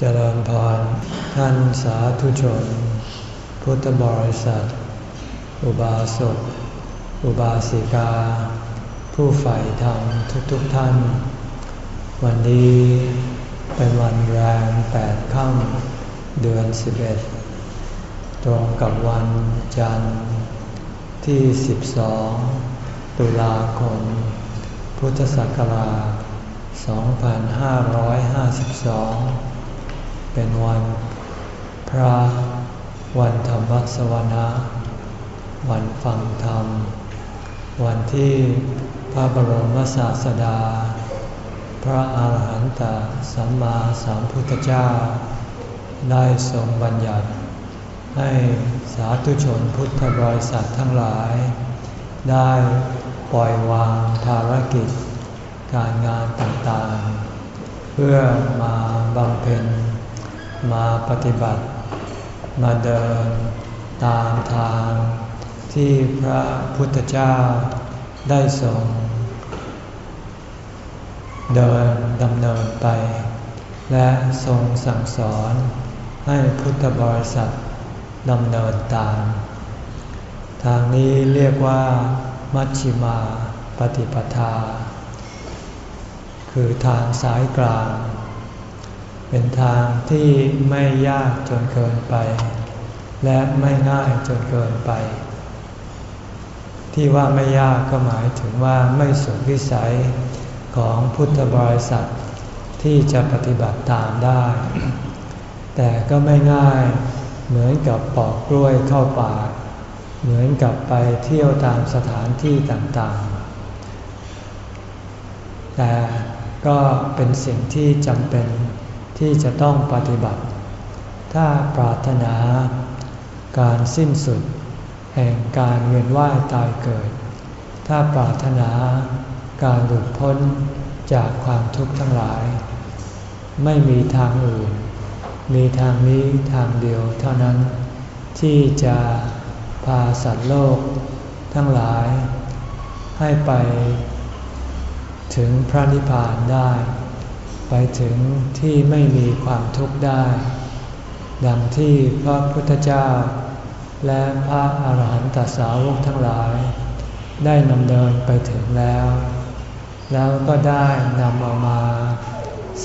เจริญพรท่านสาธุชน พุทธบริษัท อุบาสกอุบาสิกา ผู้ใฝ่ธรรมทุกๆทท่าน วันนี้เป็นวันแรมแปดค่ำเดือนสิบเอ็ดตรงกับวันจันทร์ที่สิบสองตุลาคม พุทธศักราช 2552 เป็นวันพระ วันธรรมสวนาวันฟังธรรม วันที่พระบรมศาสดา พระอาหารหันตสัมมาสัมพุทธเจ้า ได้ทรงบัญญัติ ให้สาธุชนพุทธบริษัททั้งหลาย ได้ปล่อยวางภารกิจ การงานต่างๆ เพื่อมาบำเพ็ญ มาปฏิบัติ มาเดินตามทางที่พระพุทธเจ้าได้ทรงเดินดำเนินไป และทรงสั่งสอนให้พุทธบริษัทดำเนินตาม ทางนี้เรียกว่า มัชชิมาปฏิปทา คือทางสายกลาง เป็นทางที่ไม่ยากจนเกินไป และไม่ง่ายจนเกินไป ที่ว่าไม่ยากก็หมายถึงว่าไม่สุดวิสัยของพุทธบริษัทที่จะปฏิบัติตามได้ แต่ก็ไม่ง่ายเหมือนกับปอกกล้วยเข้าป่าเหมือนกับไปเที่ยวตามสถานที่ต่างๆ แต่ก็เป็นสิ่งที่จำเป็น ที่จะต้องปฏิบัติ ถ้าปรารถนาการสิ้นสุด แห่งการเวียนว่ายตายเกิด ถ้าปรารถนาการหลุดพ้นจากความทุกข์ทั้งหลาย ไม่มีทางอื่น มีทางนี้ทางเดียวเท่านั้น ที่จะพาสัตว์โลก ทั้งหลาย ให้ไปถึงพระนิพพานได้ ไปถึงที่ไม่มีความทุกข์ได้ ดังที่พระพุทธเจ้า และพระอาหารหันตสาวกทั้งหลาย ได้นำเดินไปถึงแล้ว แล้วก็ได้นำเอามา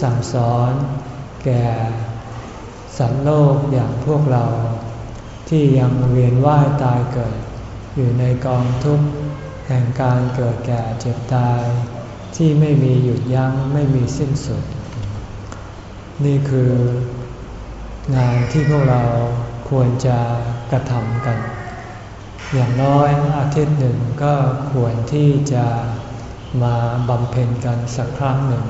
สั่งสอนแก่สัตว์โลกอย่างพวกเรา ที่ยังเวียนว่ายตายเกิด อยู่ในกองทุกข์แห่งการเกิดแก่เจ็บตาย ที่ไม่มีหยุดยัง้งไม่มีสิ้นสุด นี่คืองานที่พวกเราควรจะกระทำกัน อย่างน้อยอาทิตย์หนึ่งก็ควรที่จะมาบำเพ็ญกันสักครั้งหนึ่ง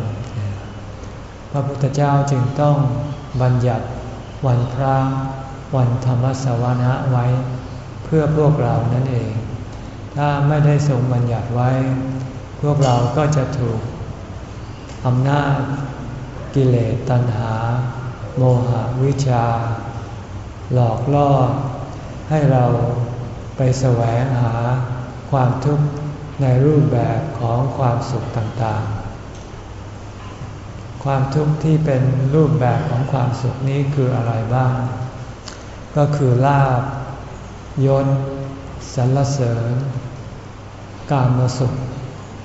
พระพุทธเจ้าจึงต้องบัญญัติวันพระวันธรรมสวนะไว้ เพื่อพวกเรานั่นเอง ถ้าไม่ได้ทรงบัญญัติไว้ พวกเราก็จะถูกอำนาจกิเลสตัณหา โมหะวิชา หลอกล่อ ให้เราไปแสวงหาความทุกข์ในรูปแบบของความสุขต่างๆ ความทุกข์ที่เป็นรูปแบบของความสุขนี้คืออะไรบ้าง ก็คือลาบยศสรรเสริญ การมาสุข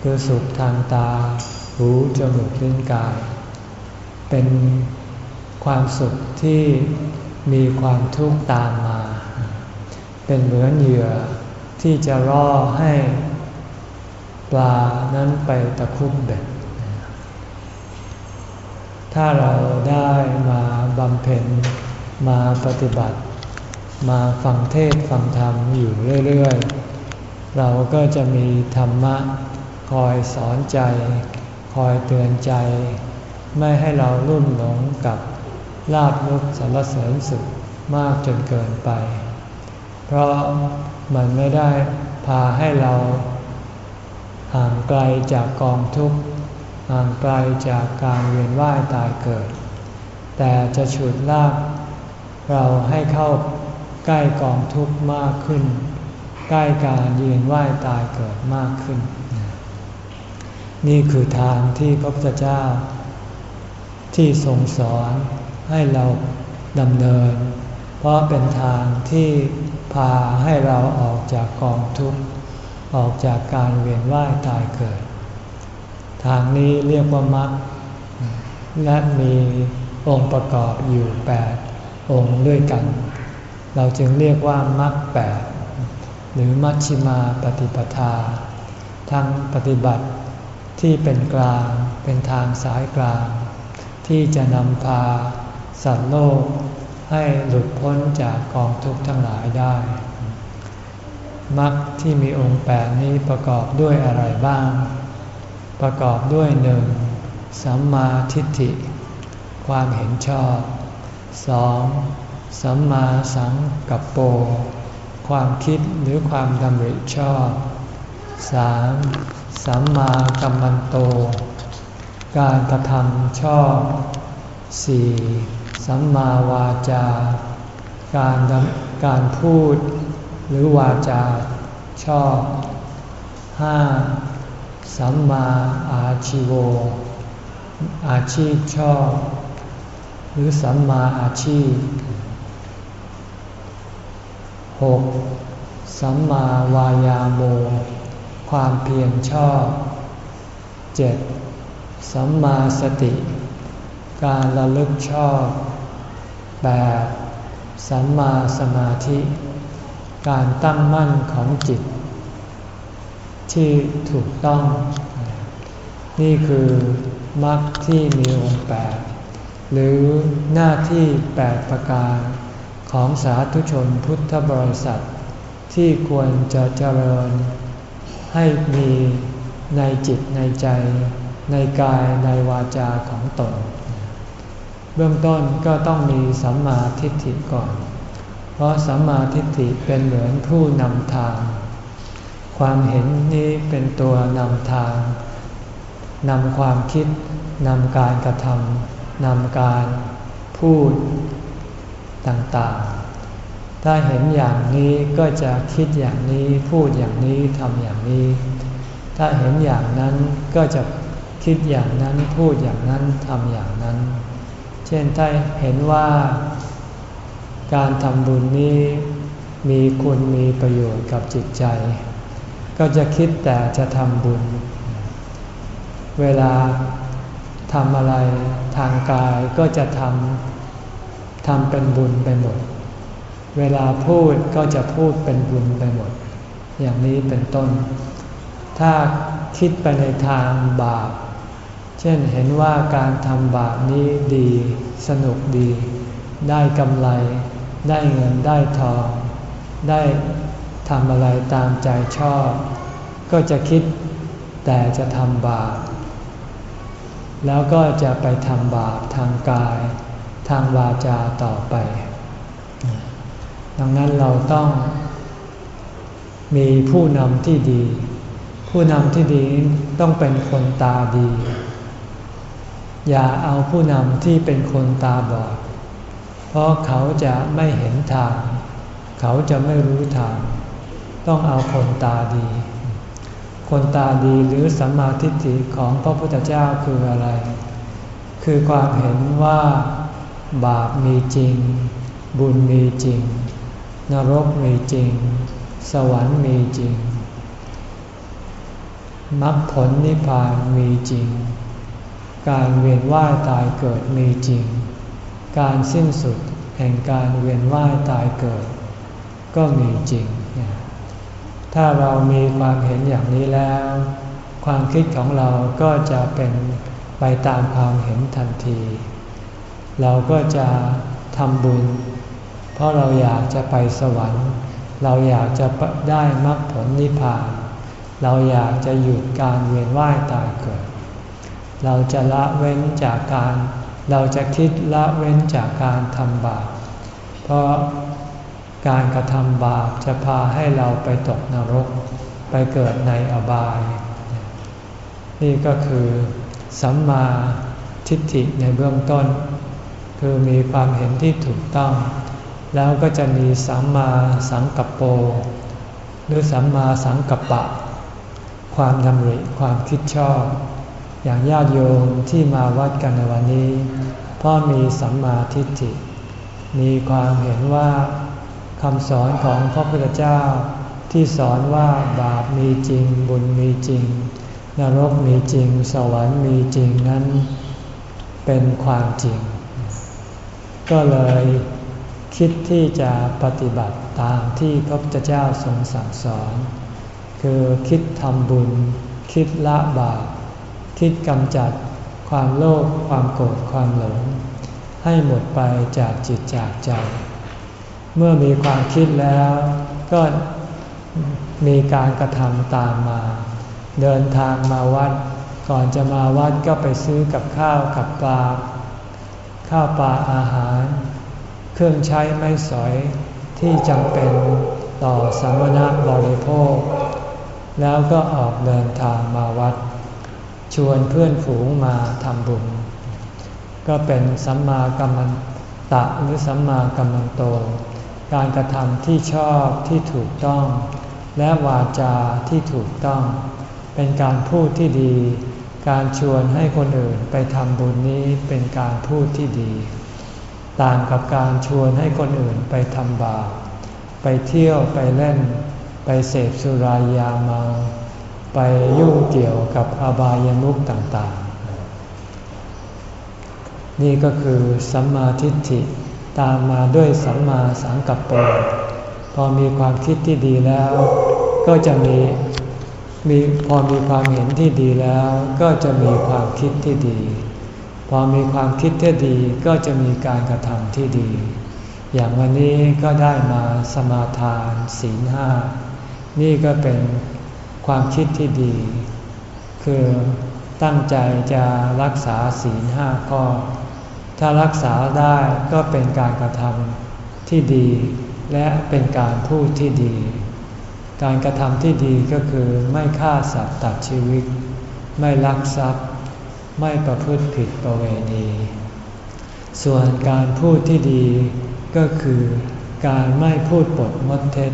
คือสุขทางตา หู จมูก ลิ้น กาย เป็นความสุขที่มีความทุกข์ตามมา เป็นเหมือนเหยื่อที่จะล่อให้ปลานั้นไปตะคุบเบ็ด ถ้าเราได้มาบำเพ็ญมาปฏิบัติ มาฟังเทศฟังธรรมอยู่เรื่อย ๆ เราก็จะมีธรรมะ คอยสอนใจ คอยเตือนใจ ไม่ให้เราลุ่มหลงกับลาบยศสรรเสริญสุขมากจนเกินไป เพราะมันไม่ได้พาให้เราห่างไกลจากกองทุกข์ห่างไกลจากการเวียนว่ายตายเกิด แต่จะฉุดลากเราให้เข้าใกล้กองทุกข์มากขึ้น ใกล้การเวียนว่ายตายเกิดมากขึ้น นี่คือทางที่พระพุทธเจ้า ที่ทรงสอนให้เราดำเนิน เพราะเป็นทางที่พาให้เราออกจากกองทุกข์ออกจากการเวียนว่ายตายเกิด ทางนี้เรียกว่ามรรคและมีองค์ประกอบอยู่แปดองค์ด้วยกัน เราจึงเรียกว่ามรรคแปดหรือมัชชิมาปฏิปทาทางปฏิบัติ ที่เป็นกลางเป็นทางสายกลาง ที่จะนำพาสัตว์โลกให้หลุดพ้นจากกองทุกข์ทั้งหลายได้มรรคที่มีองค์แปดนี้ประกอบด้วยอะไรบ้าง ประกอบด้วยหนึ่งสัมมาทิฏฐิ ความเห็นชอบสองสัมมาสังกัปโป ความคิดหรือความดำริชอบสาม สัมมากัมมันโต การกระทำชอบสี่สัมมาวาจา การการพูดหรือวาจาชอบห้าสัมมาอาชิโว อาชีพชอบ หรือสัมมาอาชีพหกสัมมาวายาโม ความเพียรชอบเจ็ดสัมมาสติ การระลึกชอบแปดสัมมาสมาธิ การตั้งมั่นของจิต ที่ถูกต้อง นี่คือมรรคที่มีองค์แปดหรือหน้าที่แปดประการของสาธุชนพุทธบริษัท ที่ควรจะเจริญ ให้มีในจิตในใจ ในกายในวาจาของตน เบื้องต้นก็ต้องมีสัมมาทิฏฐิก่อน เพราะสัมมาทิฏฐิเป็นเหมือนผู้นำทาง ความเห็นนี้เป็นตัวนำทางนำความคิดนำการกระทำนำการพูดต่างๆ ถ้าเห็นอย่างนี้ก็จะคิดอย่างนี้พูดอย่างนี้ทำอย่างนี้ ถ้าเห็นอย่างนั้นก็จะคิดอย่างนั้นพูดอย่างนั้นทำอย่างนั้น เช่นถ้าเห็นว่าการทำบุญนี้มีคุณมีประโยชน์กับจิตใจ ก็จะคิดแต่จะทำบุญ เวลาทำอะไรทางกายก็จะทำทำเป็นบุญไปหมด เวลาพูดก็จะพูดเป็นบุญไปหมด อย่างนี้เป็นต้น ถ้าคิดไปในทางบาป เช่นเห็นว่าการทำบาปนี้ดี สนุกดี ได้กำไร ได้เงินได้ทอง ได้ทำอะไรตามใจชอบ ก็จะคิดแต่จะทำบาป แล้วก็จะไปทำบาปทางกาย ทางวาจาต่อไป ดังนั้นเราต้องมีผู้นำที่ดี ผู้นำที่ดีต้องเป็นคนตาดี อย่าเอาผู้นำที่เป็นคนตาบอด เพราะเขาจะไม่เห็นทาง เขาจะไม่รู้ทาง ต้องเอาคนตาดี คนตาดีหรือสัมมาทิฏฐิของพระพุทธเจ้าคืออะไร คือความเห็นว่าบาปมีจริง บุญมีจริง นรกมีจริง สวรรค์มีจริงมรรคผลนิพพานมีจริง การเวียนว่ายตายเกิดมีจริง การสิ้นสุดแห่งการเวียนว่ายตายเกิด ก็มีจริง ถ้าเรามีความเห็นอย่างนี้แล้ว ความคิดของเราก็จะเป็นไปตามความเห็นทันที เราก็จะทำบุญ เพราะเราอยากจะไปสวรรค์ เราอยากจะได้มรรคผลนิพพาน เราอยากจะหยุดการเวียนว่ายตายเกิด เราจะละเว้นจากการ เราจะคิดละเว้นจากการทำบาป เพราะการกระทำบาปจะพาให้เราไปตกนรก ไปเกิดในอบาย นี่ก็คือสัมมาทิฏฐิในเบื้องต้น คือมีความเห็นที่ถูกต้อง แล้วก็จะมีสัมมาสังกัปโปหรือสัมมาสังกัปปะ ความดำริความคิดชอบ อย่างญาติโยมที่มาวัดกันในวันนี้พราะมีสัมมาทิฏฐิ มีความเห็นว่าคำสอนของพระพุทธเจ้า ที่สอนว่าบาปมีจริงบุญมีจริง นรกมีจริง สวรรค์มีจริงนั้น เป็นความจริง ก็เลย คิดที่จะปฏิบัติตามที่พระพุทธเจ้าทรงสั่งสอน คือคิดทำบุญ คิดละบาปคิดกำจัดความโลภความโกรธความหลง ให้หมดไปจากจิตจากใจ เมื่อมีความคิดแล้วก็มีการกระทำตามมา เดินทางมาวัด ก่อนจะมาวัดก็ไปซื้อกับข้าวกับปลาข้าวปลาอาหาร เครื่องใช้ไม่สอยที่จำเป็นต่อสมณะบริโภค แล้วก็ออกเดินทางมาวัด ชวนเพื่อนฝูงมาทำบุญ ก็เป็นสัมมากัมมันตะหรือสัมมากัมมันโต การกระทำที่ชอบที่ถูกต้อง และวาจาที่ถูกต้อง เป็นการพูดที่ดี การชวนให้คนอื่นไปทำบุญนี้เป็นการพูดที่ดี ต่างกับการชวนให้คนอื่นไปทำบาปไปเที่ยวไปเล่น ไปเสพสุรายาเมา ไปยุ่งเกี่ยวกับอบายามุขต่างๆ นี่ก็คือสัมมาทิฏฐิตามมาด้วยสัมมาสังกัปปะพอมีความคิดที่ดีแล้ว ก็จะมีมีพอมีความเห็นที่ดีแล้ว ก็จะมีความคิดที่ดี พอมีความคิดที่ดีก็จะมีการกระทำที่ดี อย่างวันนี้ก็ได้มาสมาทานศีลห้า นี่ก็เป็นความคิดที่ดี คือตั้งใจจะรักษาศีลห้าข้อ ถ้ารักษาได้ก็เป็นการกระทำที่ดี และเป็นการพูดที่ดี การกระทำที่ดีก็คือไม่ฆ่าสัตว์ตัดชีวิต ไม่ลักทรัพย์ ไม่ประพฤติผิดประเวณี ส่วนการพูดที่ดีก็คือการไม่พูดปดมดเท็จ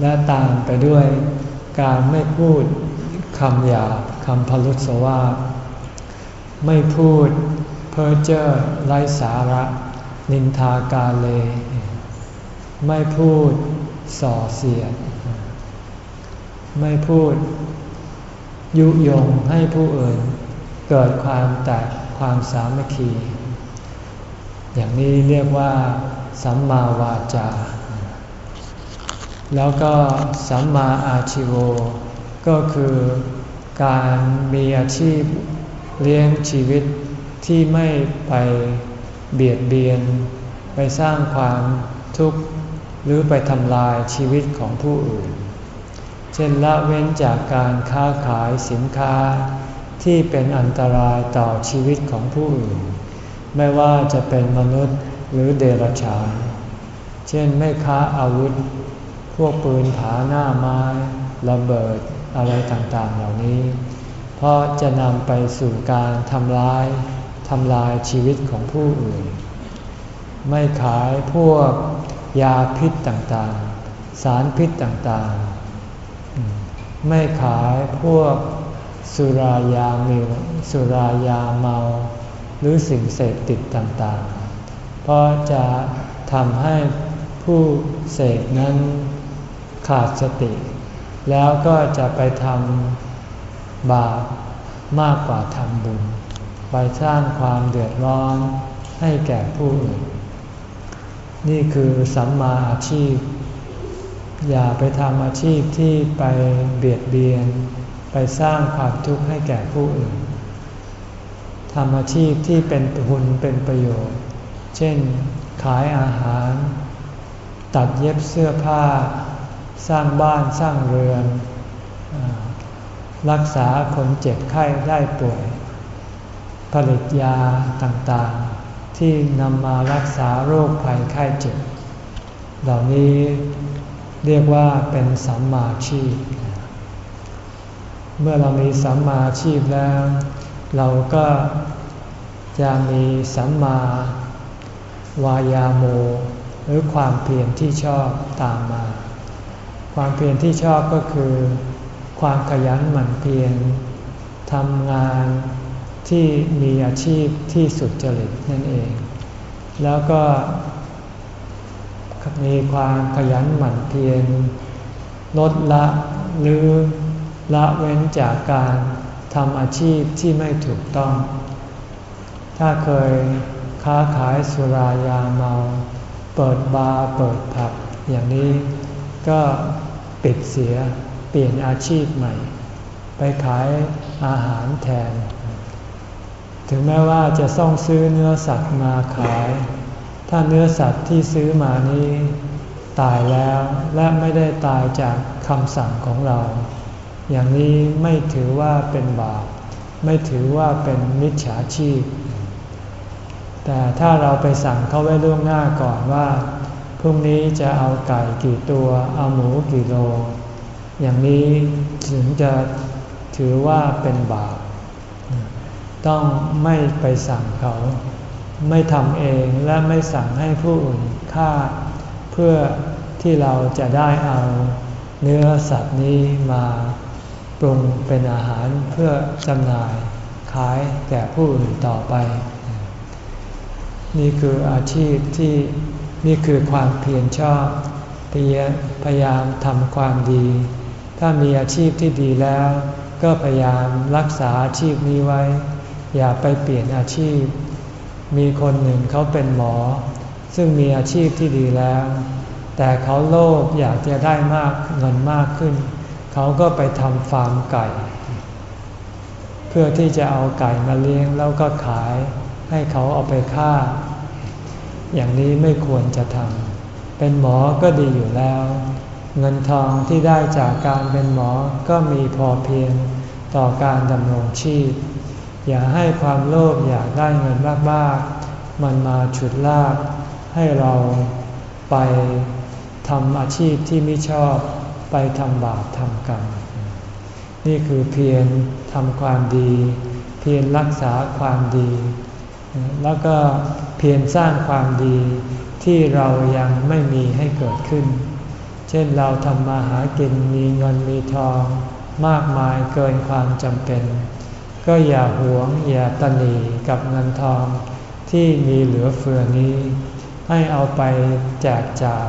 และตามไปด้วยการไม่พูดคำหยาบคำพลุสวาไม่พูดเพ้อเจ้อไร้สาระ นินทากาเล ไม่พูดส่อเสียด ไม่พูด ยุยงให้ผู้อื่น เกิดความแตกความสามัคคี อย่างนี้เรียกว่า สัมมาวาจา แล้วก็สัมมาอาชิโวก็คือการมีอาชีพเลี้ยงชีวิตที่ไม่ไปเบียดเบียน ไปสร้างความทุกข์หรือไปทำลายชีวิตของผู้อื่น เช่นละเว้นจากการค้าขายสินค้า ที่เป็นอันตรายต่อชีวิตของผู้อื่น ไม่ว่าจะเป็นมนุษย์หรือเดรัจฉาน เช่นไม่ค้าอาวุธ พวกปืนผาหน้าไม้ระเบิดอะไรต่างๆเหล่านี้ เพราะจะนำไปสู่การทำร้ายทำลายชีวิตของผู้อื่น ไม่ขายพวกยาพิษต่างๆ สารพิษต่างๆ ไม่ขายพวกสุรายาเมสุรายาเมา หรือสิ่งเสพติดต่างๆ เพราะจะทำให้ผู้เสพนั้นขาดสติ แล้วก็จะไปทำบาปมากกว่าทำบุญ ไปสร้างความเดือดร้อนให้แก่ผู้อื่น นี่คือสัมมาอาชีพ อย่าไปทำอาชีพที่ไปเบียดเบียน ไปสร้างความทุกข์ให้แก่ผู้อื่นทำอาชีพที่เป็นบุญเป็นประโยชน์ เช่น ขายอาหาร ตัดเย็บเสื้อผ้า สร้างบ้านสร้างเรือน รักษาคนเจ็บไข้ได้ป่วย ผลิตยาต่างๆ ที่นำมารักษาโรคภัยไข้เจ็บ เหล่านี้ เรียกว่าเป็นสัมมาชีพ เมื่อเรามีสัมมาชีพแล้ว เราก็จะมีสัมมาวายาโม หรือความเพียรที่ชอบตามมา ความเพียรที่ชอบก็คือ ความขยันหมั่นเพียรทำงานที่มีอาชีพที่สุดจริตนั่นเอง แล้วก็ มีความขยันหมั่นเพียรลดละหรือละเว้นจากการทำอาชีพที่ไม่ถูกต้อง ถ้าเคยค้าขายสุรายาเมา เปิดบาร์เปิดผับอย่างนี้ก็ปิดเสียเปลี่ยนอาชีพใหม่ ไปขายอาหารแทน ถึงแม้ว่าจะต้องซื้อเนื้อสัตว์มาขาย ถ้าเนื้อสัตว์ที่ซื้อมานี้ ตายแล้วและไม่ได้ตายจากคำสั่งของเรา อย่างนี้ไม่ถือว่าเป็นบาป ไม่ถือว่าเป็นมิจฉาชีพ แต่ถ้าเราไปสั่งเขาไว้ล่วงหน้าก่อนว่าพรุ่งนี้จะเอาไก่กี่ตัว เอาหมูกี่โล อย่างนี้ถึงจะถือว่าเป็นบาป ต้องไม่ไปสั่งเขา ไม่ทำเองและไม่สั่งให้ผู้อื่นฆ่า เพื่อที่เราจะได้เอาเนื้อสัตว์นี้มาปรุงเป็นอาหารเพื่อจำหน่ายขายแก่ผู้อื่นต่อไป นี่คืออาชีพที่นี่คือความเพียรชอบพยายามทำความดี ถ้ามีอาชีพที่ดีแล้ว ก็พยายามรักษาอาชีพนี้ไว้ อย่าไปเปลี่ยนอาชีพ มีคนหนึ่งเขาเป็นหมอ ซึ่งมีอาชีพที่ดีแล้ว แต่เขาโลภอยากจะได้มากเงินมากขึ้น เขาก็ไปทำฟาร์มไก่ เพื่อที่จะเอาไก่มาเลี้ยงแล้วก็ขายให้เขาเอาไปฆ่า อย่างนี้ไม่ควรจะทำเป็นหมอก็ดีอยู่แล้ว เงินทองที่ได้จากการเป็นหมอก็มีพอเพียงต่อการดำรงชีพ อย่าให้ความโลภอยากได้เงินมากๆ มันมาฉุดลากให้เราไปทำอาชีพที่ไม่ชอบไปทำบาปทำกรรม นี่คือเพียรทำความดี เพียรรักษาความดี แล้วก็เพียรสร้างความดีที่เรายังไม่มีให้เกิดขึ้น เช่นเราทำมาหากินมีเงินมีทอง มากมายเกินความจำเป็น ก็อย่าหวงอย่าตนีกับเงินทองที่มีเหลือเฟือนี้ ให้เอาไปแจกจ่าย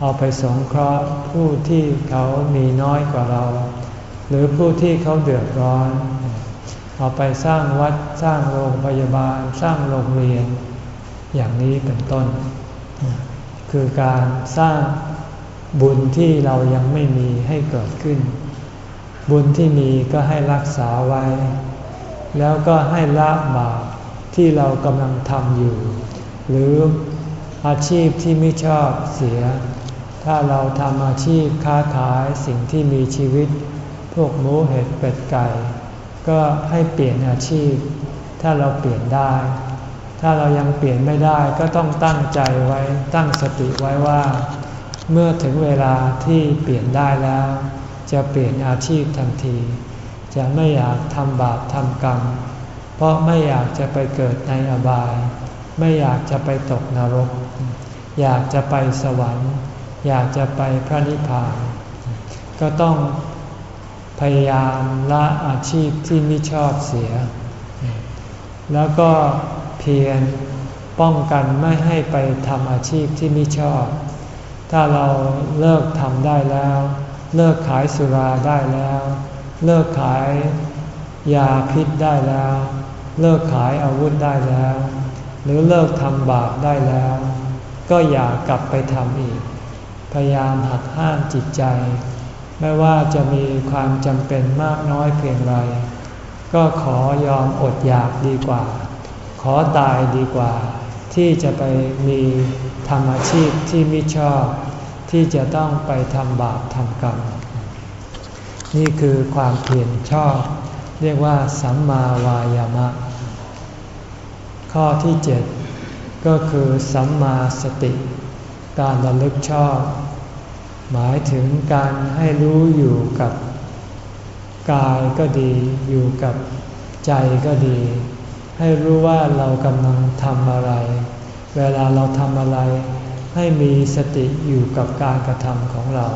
เอาไปสงเคราะห์ผู้ที่เขามีน้อยกว่าเรา หรือผู้ที่เขาเดือดร้อน เอาไปสร้างวัดสร้างโรงพยาบาลสร้างโรงเรียน อย่างนี้เป็นต้น คือการสร้างบุญที่เรายังไม่มีให้เกิดขึ้น บุญที่มีก็ให้รักษาไว้ แล้วก็ให้ละบาปที่เรากำลังทำอยู่ หรืออาชีพที่ไม่ชอบเสีย ถ้าเราทำอาชีพค้าขายสิ่งที่มีชีวิต พวกหมูเห็ดเป็ดไก่ ก็ให้เปลี่ยนอาชีพ ถ้าเราเปลี่ยนได้ ถ้าเรายังเปลี่ยนไม่ได้ก็ต้องตั้งใจไว้ตั้งสติไว้ว่า เมื่อถึงเวลาที่เปลี่ยนได้แล้ว จะเปลี่ยนอาชีพทันที จะไม่อยากทำบาปทำกรรม เพราะไม่อยากจะไปเกิดในอบาย ไม่อยากจะไปตกนรก อยากจะไปสวรรค์ อยากจะไปพระนิพพาน ก็ต้องพยายามละอาชีพที่ไม่ชอบเสีย แล้วก็เพียรป้องกันไม่ให้ไปทำอาชีพที่ไม่ชอบ ถ้าเราเลิกทำได้แล้ว เลิกขายสุราได้แล้ว เลิกขายยาพิษได้แล้ว เลิกขายอาวุธได้แล้ว หรือเลิกทำบาปได้แล้ว ก็อย่ากลับไปทำอีก พยายามหักห้ามจิตใจ ไม่ว่าจะมีความจำเป็นมากน้อยเพียงไร ก็ขอยอมอดอยากดีกว่า ขอตายดีกว่า ที่จะไปมีทำอาชีพที่ไม่ชอบ ที่จะต้องไปทำบาปทำกรรม นี่คือความเพียรชอบ เรียกว่าสัมมาวายามะ ข้อที่เจ็ดก็คือสัมมาสติ การระลึกชอบ หมายถึงการให้รู้อยู่กับกายก็ดีอยู่กับใจก็ดี ให้รู้ว่าเรากำลังทำอะไร เวลาเราทำอะไร ให้มีสติอยู่กับการกระทำของเรา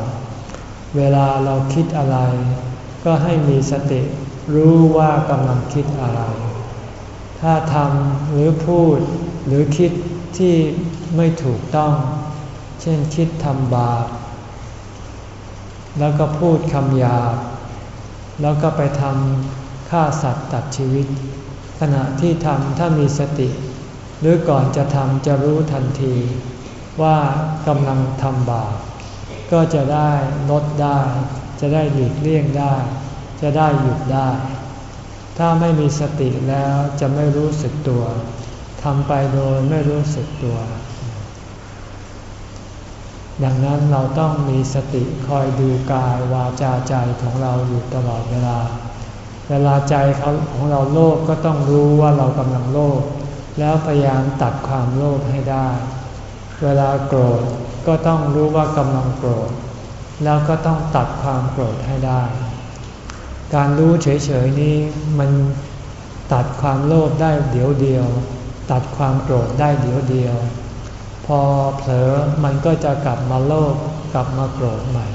เวลาเราคิดอะไร ก็ให้มีสติรู้ว่ากำลังคิดอะไร ถ้าทำหรือพูดหรือคิดที่ไม่ถูกต้อง เช่นคิดทำบาปแล้วก็พูดคำหยาบแล้วก็ไปทำฆ่าสัตว์ตัดชีวิต ขณะที่ทำถ้ามีสติ หรือก่อนจะทำจะรู้ทันที ว่ากำลังทำบาป ก็จะได้ลดได้ จะได้หลีกเลี่ยงได้ จะได้หยุดได้ ถ้าไม่มีสติแล้วจะไม่รู้สึกตัวทำไปโดยไม่รู้สึกตัว ดังนั้นเราต้องมีสติคอยดูกายวาจาใจของเราอยู่ตลอดเวลา เวลาใจของเราโลภกก็ต้องรู้ว่าเรากำลังโลภแล้วพยายามตัดความโลภให้ได้ เวลาโกรธ ก็ต้องรู้ว่ากำลังโกรธ แล้วก็ต้องตัดความโกรธให้ได้ การรู้เฉยๆนี้มันตัดความโลภได้เดี๋ยวเดียว ตัดความโกรธได้เดี๋ยวเดียว พอเผลอมันก็จะกลับมาโลภกลับมาโกรธใหม่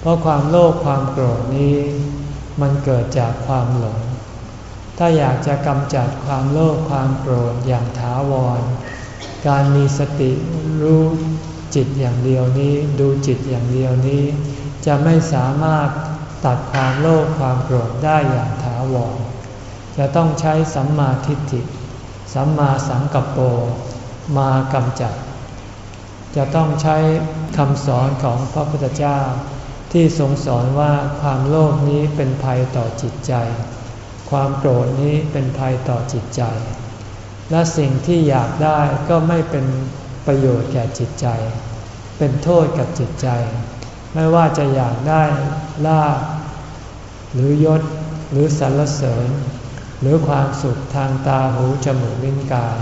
เพราะความโลภความโกรธนี้ มันเกิดจากความหลง ถ้าอยากจะกำจัดความโลภความโกรธอย่างถาวร การมีสติรู้ จิตอย่างเดียวนี้ ดูจิตอย่างเดียวนี้ จะไม่สามารถตัดความโลภความโกรธได้อย่างถาวรจะต้องใช้สัมมาทิฏฐิสัมมาสังกัปโปมากำจัด จะต้องใช้คำสอนของพระพุทธเจ้า ที่ทรงสอนว่าความโลภนี้เป็นภัยต่อจิตใจ ความโกรธนี้เป็นภัยต่อจิตใจ และสิ่งที่อยากได้ก็ไม่เป็น ประโยชน์แก่จิตใจ เป็นโทษกับจิตใจ ไม่ว่าจะอยากได้ลาภหรือยศหรือสรรเสริญ หรือความสุขทางตาหูจมูกลิ้นกาย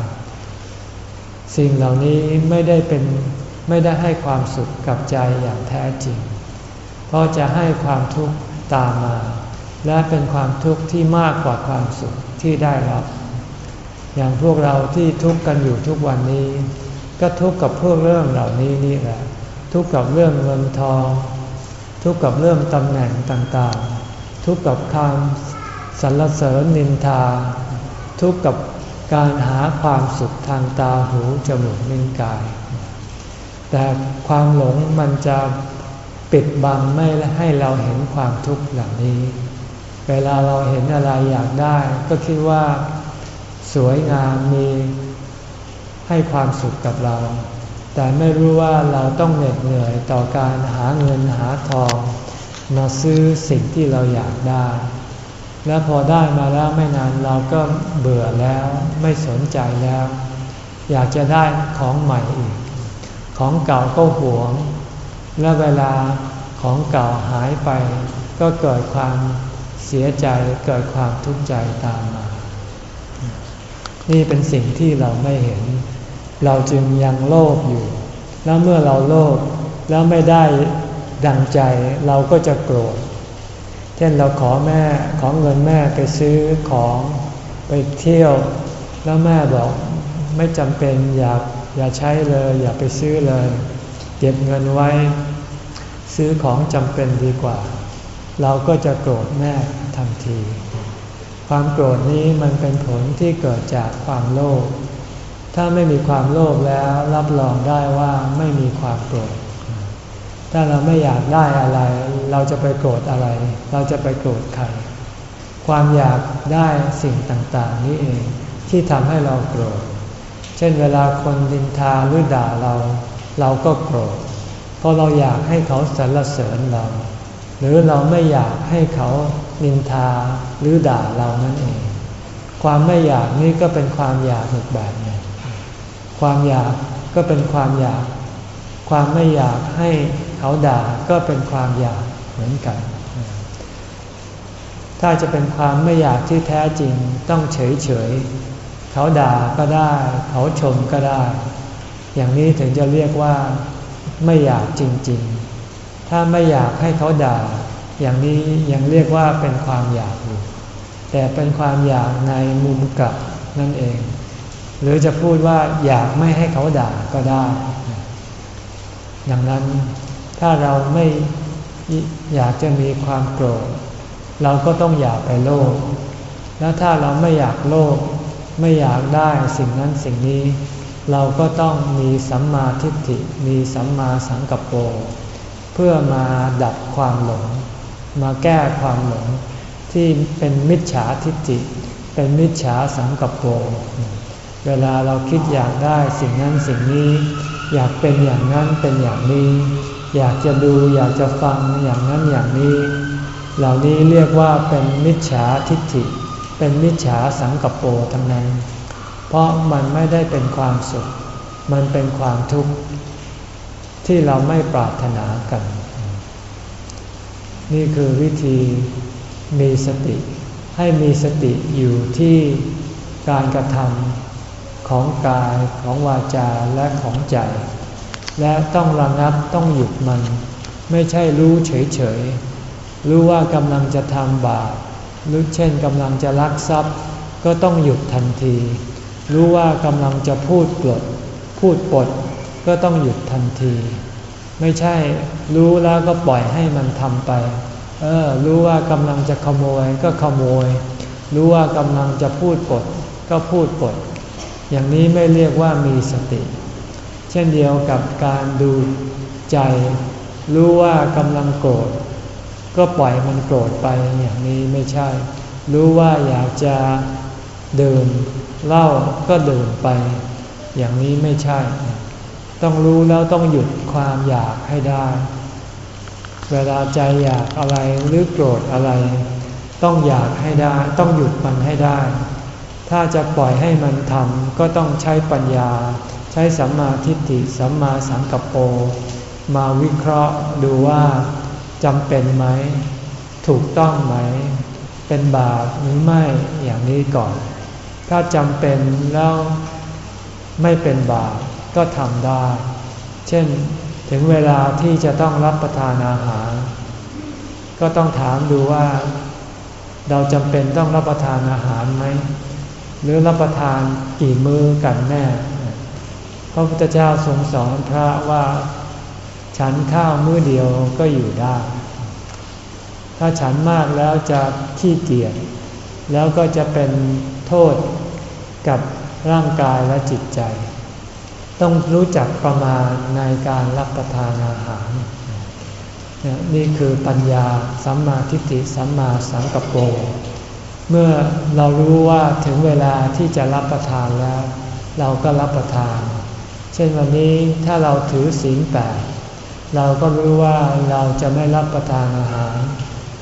สิ่งเหล่านี้ไม่ได้เป็นไม่ได้ให้ความสุขกับใจอย่างแท้จริง เพราะจะให้ความทุกข์ตามมา และเป็นความทุกข์ที่มากกว่าความสุขที่ได้รับ อย่างพวกเราที่ทุกข์กันอยู่ทุกวันนี้ ก็ทุกข์กับพวกเรื่องเหล่านี้นี่แหละ ทุกข์กับเรื่องเงินทอง ทุกข์กับเรื่องตำแหน่งต่างๆ ทุกข์กับคำสรรเสริญนินทา ทุกข์กับการหาความสุขทางตาหูจมูกลิ้นกาย แต่ความหลงมันจะปิดบังไม่ให้เราเห็นความทุกข์เหล่านี้ เวลาเราเห็นอะไรอยากได้ ก็คิดว่า สวยงามมี ให้ความสุขกับเรา แต่ไม่รู้ว่าเราต้องเหน็ดเหนื่อยต่อการหาเงินหาทอง มาซื้อสิ่งที่เราอยากได้ แล้วพอได้มาแล้วไม่นานเราก็เบื่อแล้วไม่สนใจแล้ว อยากจะได้ของใหม่อีก ของเก่าก็หวง และเวลาของเก่าหายไป ก็เกิดความเสียใจเกิดความทุกข์ใจตามมา นี่เป็นสิ่งที่เราไม่เห็น เราจึงยังโลภอยู่ แล้วเมื่อเราโลภแล้วไม่ได้ดังใจเราก็จะโกรธ เช่นเราขอแม่ขอเงินแม่ไปซื้อของไปเที่ยว แล้วแม่บอกไม่จำเป็นอย่าอย่าใช้เลย อย่าไปซื้อเลย เก็บเงินไว้ ซื้อของจำเป็นดีกว่า เราก็จะโกรธแม่ทันที ความโกรธนี้มันเป็นผลที่เกิดจากความโลภ ถ้าไม่มีความโลภแล้วรับรองได้ว่าไม่มีความโกรธ ถ้าเราไม่อยากได้อะไร เราจะไปโกรธอะไร เราจะไปโกรธใคร ความอยากได้สิ่งต่าง ๆ นี้เองที่ทำให้เราโกรธ เช่นเวลาคนดินทาหรือด่าเรา เราก็โกรธ เพราะเราอยากให้เขาสรรเสริญเรา หรือเราไม่อยากให้เขานินทาหรือด่าเรานั่นเอง ความไม่อยากนี่ก็เป็นความอยากอีกแบบ ความอยากก็เป็นความอยาก ความไม่อยากให้เขาด่าก็เป็นความอยากเหมือนกัน ถ้าจะเป็นความไม่อยากที่แท้จริงต้องเฉยเฉยเขาด่าก็ได้ เขาชมก็ได้ อย่างนี้ถึงจะเรียกว่าไม่อยากจริง ๆ ถ้าไม่อยากให้เขาด่า อย่างนี้ยังเรียกว่าเป็นความอยากอยู่แต่เป็นความอยากในมุมกลับนั่นเอง หรือจะพูดว่าอยากไม่ให้เขาด่าก็ได้อย่างนั้นถ้าเราไม่อยากจะมีความโกรธ เราก็ต้องอย่าไปโลภแล้วถ้าเราไม่อยากโลภไม่อยากได้สิ่งนั้นสิ่งนี้ เราก็ต้องมีสัมมาทิฏฐิมีสัมมาสังกัปโปเพื่อมาดับความหลง มาแก้ความหลงที่เป็นมิจฉาทิฏฐิเป็นมิจฉาสังกัปโป เวลาเราคิดอยากได้สิ่งนั้นสิ่งนี้ อยากเป็นอย่างนั้นเป็นอย่างนี้ อยากจะดูอยากจะฟังอย่างนั้นอย่างนี้ เหล่านี้เรียกว่าเป็นมิจฉาทิฏฐิ เป็นมิจฉาสังกปโปทั้งนั้น เพราะมันไม่ได้เป็นความสุข มันเป็นความทุกข์ที่เราไม่ปรารถนากัน นี่คือวิธีมีสติ ให้มีสติอยู่ที่การกระทำ ของกายของวาจาและของใจ และต้องระงับต้องหยุดมัน ไม่ใช่รู้เฉยๆ รู้ว่ากำลังจะทำบาปหรือเช่นกำลังจะลักทรัพย์ ก็ต้องหยุดทันที รู้ว่ากำลังจะพูดปลด พูดปด ก็ต้องหยุดทันที ไม่ใช่รู้แล้วก็ปล่อยให้มันทำไป เออ รู้ว่ากำลังจะขโมยก็ขโมย รู้ว่ากำลังจะพูดปด ก็พูดปด อย่างนี้ไม่เรียกว่ามีสติ เช่นเดียวกับการดูใจ รู้ว่ากำลังโกรธ ก็ปล่อยมันโกรธไปอย่างนี้ไม่ใช่ รู้ว่าอยากจะดื่มเหล้าก็ดื่มไป อย่างนี้ไม่ใช่ ต้องรู้แล้วต้องหยุดความอยากให้ได้ เวลาใจอยากอะไรหรือโกรธอะไร ต้องอยากให้ได้ ต้องหยุดมันให้ได้ ถ้าจะปล่อยให้มันทำก็ต้องใช้ปัญญา ใช้สัมมาทิฏฐิสัมมาสังกัปโปมาวิเคราะห์ดูว่าจำเป็นไหม ถูกต้องไหม เป็นบาปหรือไม่อย่างนี้ก่อน ถ้าจำเป็นแล้วไม่เป็นบาปก็ทำได้ เช่นถึงเวลาที่จะต้องรับประทานอาหาร ก็ต้องถามดูว่า เราจำเป็นต้องรับประทานอาหารไหม หรือรับประทานกี่มือกันแน่ พระพุทธเจ้าทรงสอนพระว่าฉันข้าวมื้อเดียวก็อยู่ได้ ถ้าฉันมากแล้วจะขี้เกียจแล้วก็จะเป็นโทษกับร่างกายและจิตใจ ต้องรู้จักประมาณในการรับประทานอาหาร นี่คือปัญญาสัมมาทิฏฐิสัมมาสังกัปโป เมื่อเรารู้ว่าถึงเวลาที่จะรับประทานแล้ว เราก็รับประทาน เช่นวันนี้ถ้าเราถือศีลแปดเราก็รู้ว่าเราจะไม่รับประทานอาหาร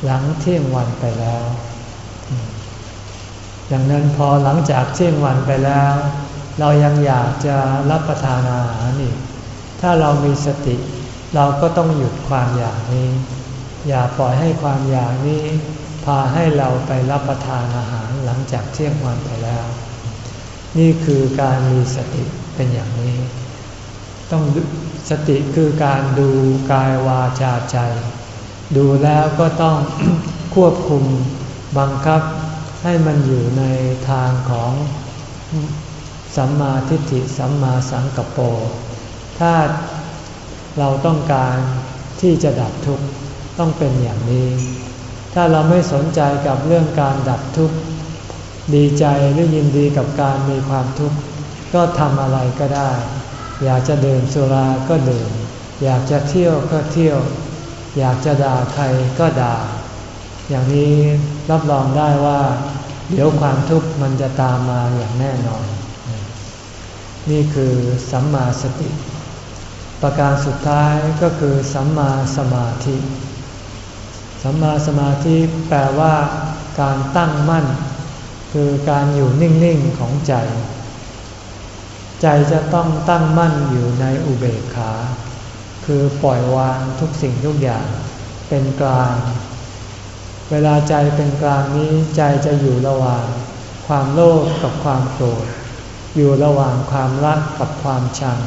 หลังเที่ยงวันไปแล้ว ดังนั้นพอหลังจากเที่ยงวันไปแล้ว เรายังอยากจะรับประทานอาหารอีก ถ้าเรามีสติ เราก็ต้องหยุดความอยากนี้ อย่าปล่อยให้ความอยากนี้ พาให้เราไปรับประทานอาหารหลังจากเที่ยงวันไปแล้ว นี่คือการมีสติเป็นอย่างนี้ ต้องสติคือการดูกายวาจาใจ ดูแล้วก็ต้องควบคุมบังคับให้มันอยู่ในทางของสัมมาทิฏฐิสัมมาสังกปโปถ้าเราต้องการที่จะดับทุกข์ต้องเป็นอย่างนี้ ถ้าเราไม่สนใจกับเรื่องการดับทุกข์ ดีใจหรือยินดีกับการมีความทุกข์ ก็ทำอะไรก็ได้ อยากจะดื่มสุราก็ดื่ม อยากจะเที่ยวก็เที่ยว อยากจะด่าใครก็ด่า อย่างนี้รับรองได้ว่า เดี๋ยวความทุกข์มันจะตามมาอย่างแน่นอน นี่คือสัมมาสติ ประการสุดท้ายก็คือสัมมาสมาธิ สัมมาสมาธิแปลว่าการตั้งมั่น คือการอยู่นิ่งๆของใจ ใจจะต้องตั้งมั่นอยู่ในอุเบกขา คือปล่อยวางทุกสิ่งทุกอย่างเป็นกลาง เวลาใจเป็นกลางนี้ใจจะอยู่ระหว่าง ความโลภกับความโกรธ อยู่ระหว่างความรักกับความชัง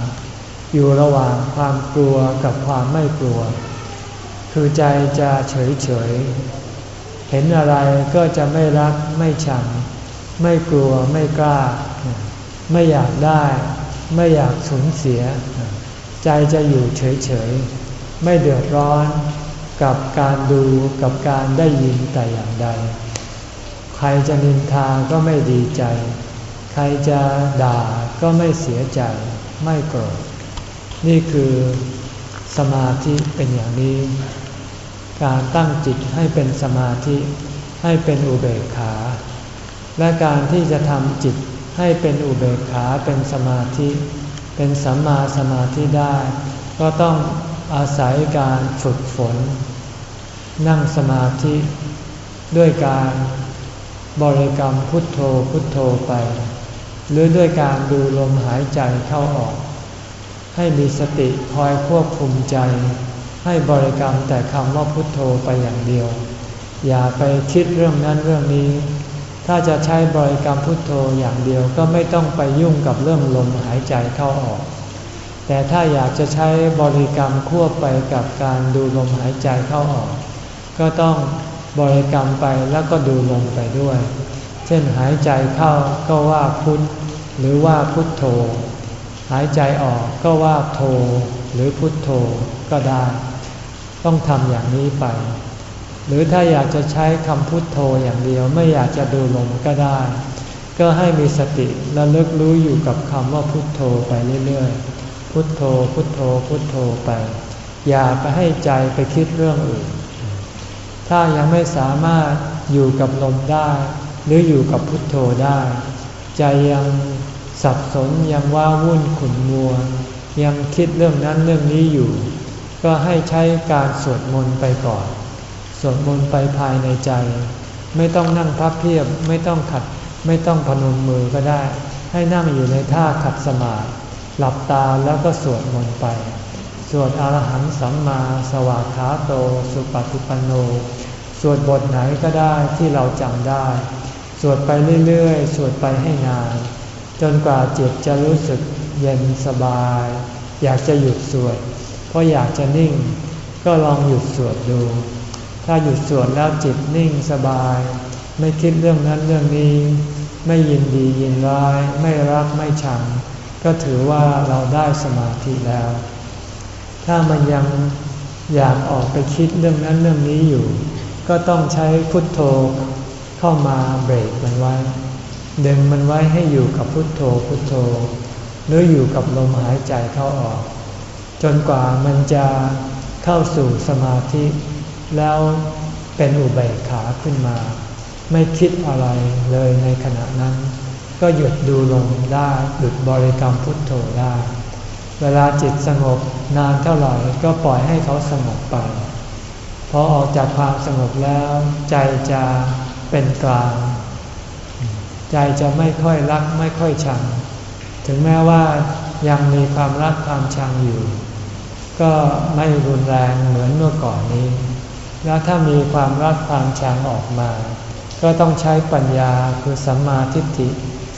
อยู่ระหว่างความกลัวกับความไม่กลัว คือใจจะเฉยเฉย เห็นอะไรก็จะไม่รักไม่ชัง ไม่กลัวไม่กล้า ไม่อยากได้ ไม่อยากสูญเสีย ใจจะอยู่เฉยเฉย ไม่เดือดร้อนกับการดูกับการได้ยินแต่อย่างใด ใครจะนินทาก็ไม่ดีใจ ใครจะด่าก็ไม่เสียใจ ไม่โกรธ นี่คือสมาธิเป็นอย่างนี้ การตั้งจิตให้เป็นสมาธิ ให้เป็นอุเบกขา และการที่จะทำจิตให้เป็นอุเบกขาเป็นสมาธิ เป็นสัมมาสมาธิได้ ก็ต้องอาศัยการฝึกฝน นั่งสมาธิ ด้วยการบริกรรมพุทโธพุทโธไป หรือด้วยการดูลมหายใจเข้าออก ให้มีสติคอยควบคุมใจ ให้บริกรรมแต่คำว่าพุทโธไปอย่างเดียว อย่าไปคิดเรื่องนั้นเรื่องนี้ ถ้าจะใช้บริกรรมพุทโธอย่างเดียวก็ไม่ต้องไปยุ่งกับเรื่องลมหายใจเข้าออก แต่ถ้าอยากจะใช้บริกรรมควบไปกับการดูลมหายใจเข้าออก ก็ต้องบริกรรมไปแล้วก็ดูลมไปด้วย เช่นหายใจเข้าก็ว่าพุทหรือว่าพุทโธ หายใจออกก็ว่าโธหรือพุทโธก็ได้ ต้องทำอย่างนี้ไป หรือถ้าอยากจะใช้คำพุทโธอย่างเดียวไม่อยากจะดูลมก็ได้ ก็ให้มีสติและลึกรู้อยู่กับคำว่าพุทโธไปเรื่อยๆ พุทโธ พุทโธ พุทโธไป อย่าไปให้ใจไปคิดเรื่องอื่น ถ้ายังไม่สามารถอยู่กับลมได้ หรืออยู่กับพุทโธได้ ใจยังสับสนยังว้าวุ่นขุ่นมัว ยังคิดเรื่องนั้นเรื่องนี้อยู่ ก็ให้ใช้การสวดมนต์ไปก่อน สวดมนต์ไปภายในใจ ไม่ต้องนั่งพับเพียบไม่ต้องขัดไม่ต้องพนมมือก็ได้ ให้นั่งอยู่ในท่าขัดสมาธิหลับตาแล้วก็สวดมนต์ไป สวดอรหันต์สัมมาสวากขาโต สุปฏิปันโน สวดบทไหนก็ได้ที่เราจำได้ สวดไปเรื่อยๆ สวดไปให้นาน จนกว่าจิตจะรู้สึกเย็นสบาย อยากจะหยุดสวด เพราะอยากจะนิ่ง ก็ลองหยุดสวดดู ถ้าหยุดสวดแล้วจิตนิ่งสบาย ไม่คิดเรื่องนั้นเรื่องนี้ ไม่ยินดียินร้าย ไม่รักไม่ชัง ก็ถือว่าเราได้สมาธิแล้ว ถ้ามันยังอยากออกไปคิดเรื่องนั้นเรื่องนี้อยู่ ก็ต้องใช้พุทโธเข้ามาเบรกมันไว้ ดึงมันไว้ให้อยู่กับพุทโธพุทโธ หรืออยู่กับลมหายใจเข้าออก จนกว่ามันจะเข้าสู่สมาธิ แล้วเป็นอุเบกขาขึ้นมา ไม่คิดอะไรเลยในขณะนั้น ก็หยุดดูลมได้หยุดบริกรรมพุทโธได้ เวลาจิตสงบนานเท่าไหร่ก็ปล่อยให้เขาสงบไปพอออกจากความสงบแล้วใจจะเป็นกลางใจจะไม่ค่อยรักไม่ค่อยชัง ถึงแม้ว่ายังมีความรักความชังอยู่ ก็ไม่รุนแรงเหมือนเมื่อก่อนนี้ แล้วถ้ามีความรักความชังออกมา ก็ต้องใช้ปัญญาคือสัมมาทิฏฐิ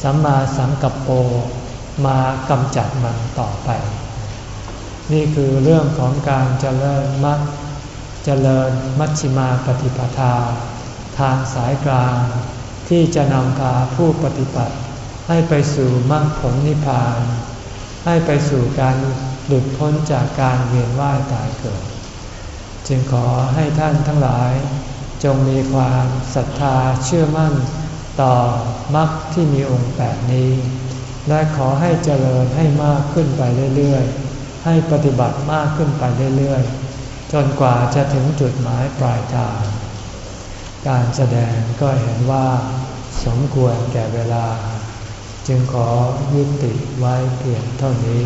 สัมมาสังกัปโปมากำจัดมันต่อไป นี่คือเรื่องของการเจริญมรรคเจริญมัชฌิมาปฏิปทา ทางสายกลาง ที่จะนำพาผู้ปฏิบัติ ให้ไปสู่มรรคผลนิพพาน ให้ไปสู่การ หลุดพ้นจากการเวียนว่ายตายเกิด จึงขอให้ท่านทั้งหลาย จงมีความศรัทธาเชื่อมั่นต่อมรรคที่มีองค์แปดนี้ และขอให้เจริญให้มากขึ้นไปเรื่อยๆ ให้ปฏิบัติมากขึ้นไปเรื่อยๆ จนกว่าจะถึงจุดหมายปลายทาง การแสดงก็เห็นว่า สมควรแก่เวลา จึงขอยุติไว้เพียงเท่านี้